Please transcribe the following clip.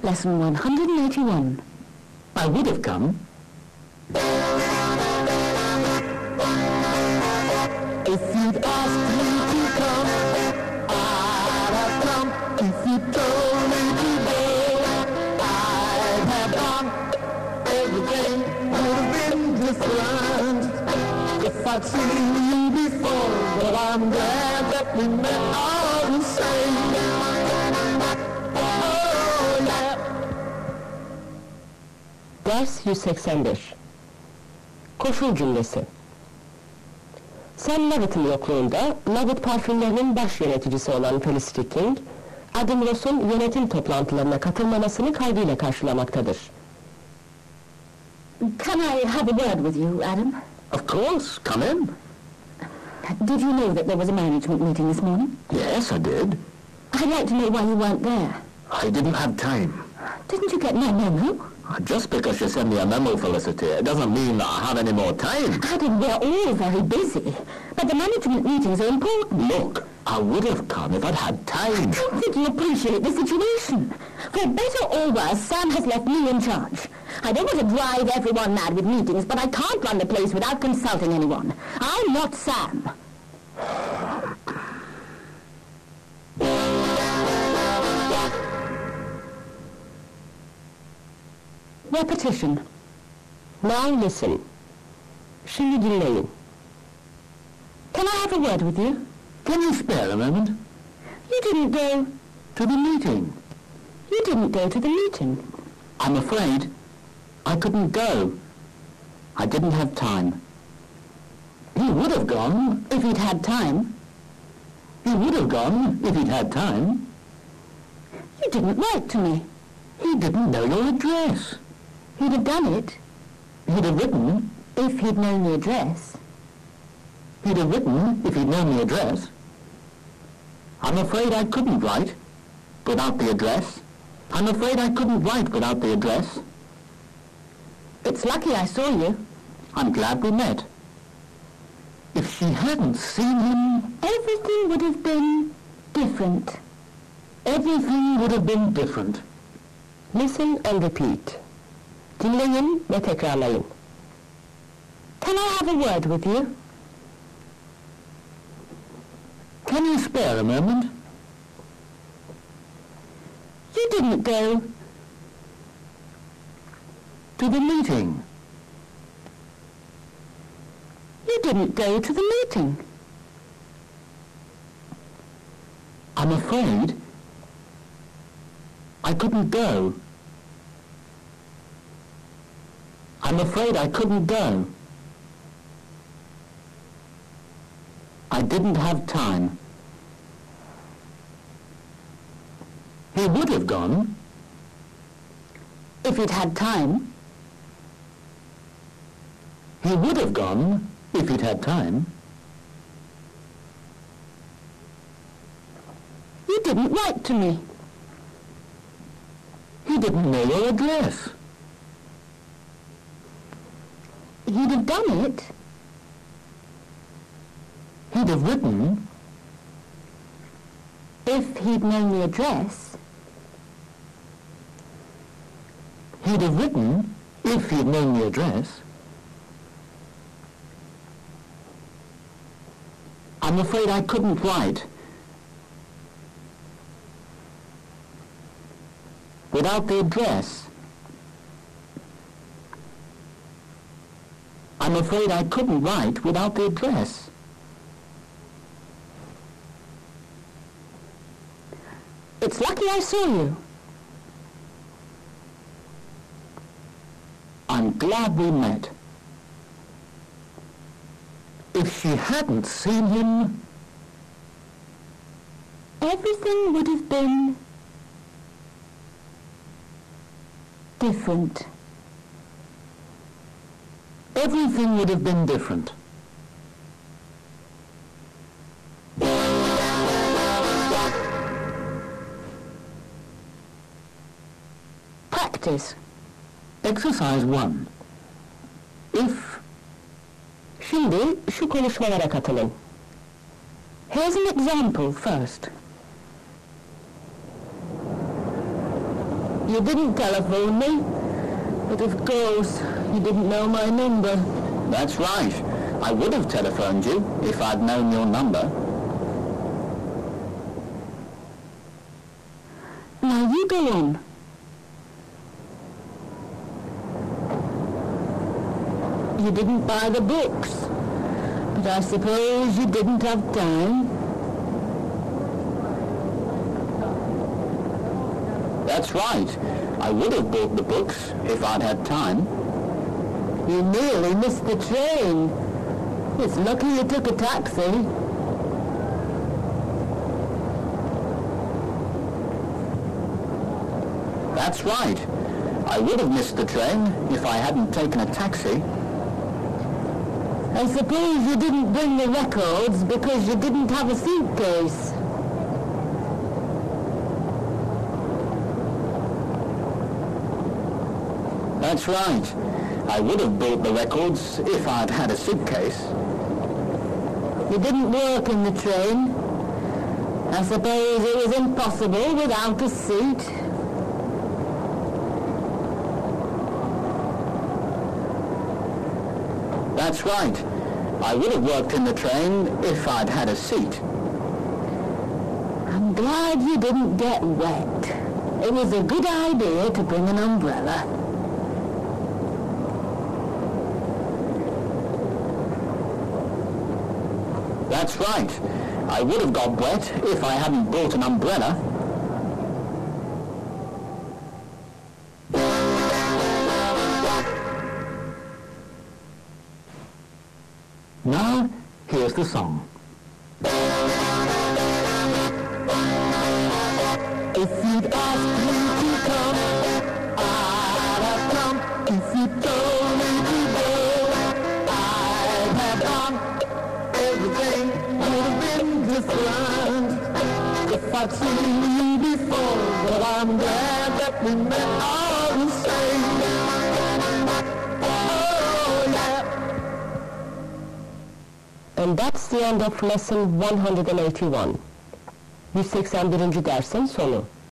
Lesson 181. I would have come. If you'd asked me to come, I'd have come. If you told me to go, I'd have gone. Everything would have been different if I'd seen you before. But I'm glad that we met all the same. Ders 185 Koşul cümlesi Sam Lovett'ın yokluğunda Lovett parfümlerinin baş yöneticisi olan Felicity King, Adam Ross'un yönetim toplantılarına katılmamasını kaygıyla karşılamaktadır. Can I have a word with you, Adam? Of course, come in. Did you know that there was a management meeting this morning? Yes, I did. I'd like to know why you weren't there. I didn't have time. Didn't you get my memo? Just because you send me a memo, Felicity, it doesn't mean I have any more time. Adam, we're all very busy. But the management meetings are important. Look, I would have come if I'd had I time. don't think you appreciate the situation. For better or worse, Sam has left me in charge. I don't want to drive everyone mad with meetings, but I can't run the place without consulting anyone. I'm not Sam. Repetition. Now listen. Şimdi dinleyin. Can I have a word with you? Can you spare a moment? You didn't go... To the meeting. You didn't go to the meeting. I'm afraid I couldn't go. I didn't have time. He would have gone if he'd had time. He would have gone if he'd had time. You didn't write to me. He didn't know your address. He'd have done it He'd have written, if he'd known the address. he'd have written if he'd known the address. I'm afraid I couldn't write without the address. I'm afraid I couldn't write without the address. It's lucky I saw you. I'm glad we met. If she hadn't seen him, Everything would have been different. everything would have been different. Listen and repeat. Dinleyin ve tekrarlayın. Can I have a word with you? Can you spare a moment? You didn't go... To the meeting. You didn't go to the meeting. I'm afraid I couldn't go. I'm afraid I couldn't go. I didn't have time. He would have gone If he'd had time. He would have gone if he'd had time. You didn't write to me. He didn't know your address. He'd have done it He'd have written if he'd known the address. He'd have written if he'd known the address. I'm afraid I couldn't write. Without the address. I'm afraid I couldn't write without the address. It's lucky I saw you. I'm glad we met. If she hadn't seen him, Everything would have been different. Everything would have been different. Practice. Exercise 1. If Şimdi şu konuşmalara katılın. Here's an example first. You didn't telephone me. But of course, you didn't know my number. That's right. I would have telephoned you if I'd known your number. Now you go on. You didn't buy the books. But I suppose you didn't have time. That's right. I would have bought the books if I'd had time. You nearly missed the train. It's lucky you took a taxi. That's right. I would have missed the train if I hadn't taken a taxi. I suppose you didn't bring the records because you didn't have a suitcase. That's right. I would have bought the records if I'd had a suitcase. You didn't work in the train. I suppose it was impossible without a seat. That's right. I would have worked in the train if I'd had a seat. I'm glad you didn't get wet. It was a good idea to bring an umbrella. That's right. I would have got wet if I hadn't brought an umbrella. Now, here's the song. Oh, and that's the end of lesson 181. 181. dersin sonu.